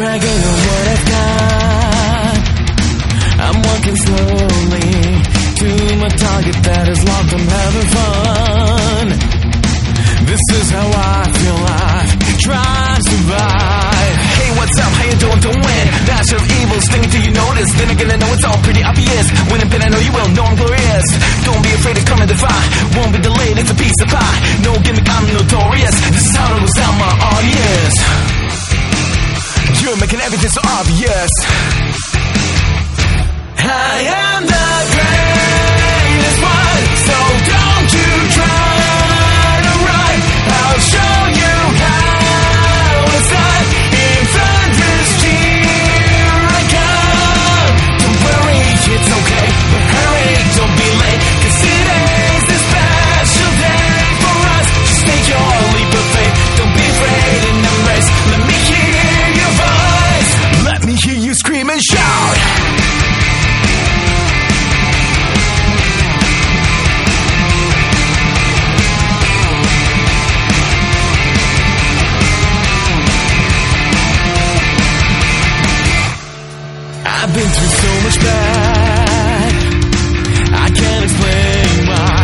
Dragging on what I've got. I'm walking slowly to my target that is locked. I'm having fun. This is how I feel life. Try to survive. Hey, what's up? How you doing? Doing? Dash of evil stinging till you You're making everything I've been through so much bad. I can't explain why.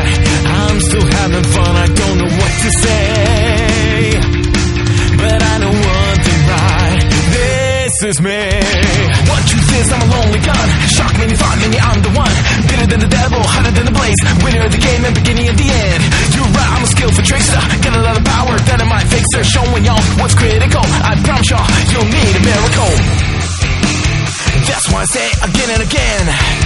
I'm still having fun. I don't know what to say. But I know one thing right. This is me. What truth is, I'm a lonely gun. Shock many, thought many, I'm the one. Bitter than the devil, hotter than the blaze. Winner of the game and beginning of the again and again.